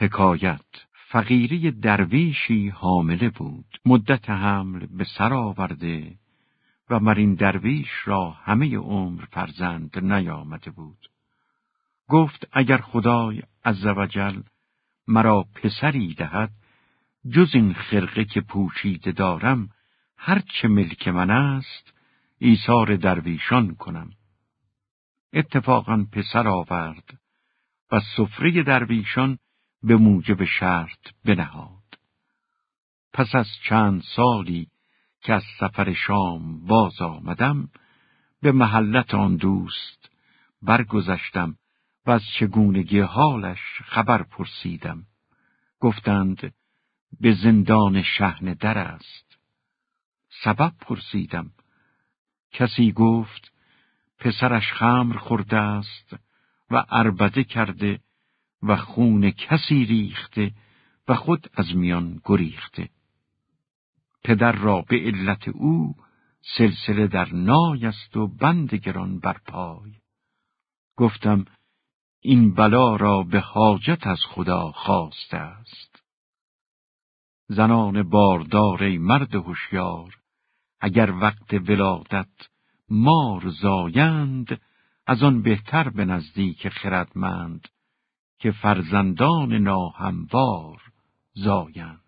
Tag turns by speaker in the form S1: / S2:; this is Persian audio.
S1: حکایت. فقیری درویشی حامله بود. مدت حمل به سر آورده و مرین درویش را همه عمر فرزند نیامده بود. گفت اگر خدای عزوجل مرا پسری دهد جز این خرقه که پوشیده دارم هر چه ملک من است ایثار درویشان کنم. اتفاقا پسر آورد و سفره درویشان به موجب شرط بنهاد. پس از چند سالی که از سفر شام باز آمدم به محلت آن دوست برگذشتم و از چگونگی حالش خبر پرسیدم. گفتند به زندان شهن در است. سبب پرسیدم. کسی گفت پسرش خمر خورده است و اربده کرده و خون کسی ریخته و خود از میان گریخته. پدر را به علت او سلسله در نای است و بند گران بر پای. گفتم این بلا را به حاجت از خدا خواسته است. زنان باردار ای مرد هوشیار اگر وقت ولادت مار زایند از آن بهتر به نزدیک خردمند. که فرزندان ناهموار زایند.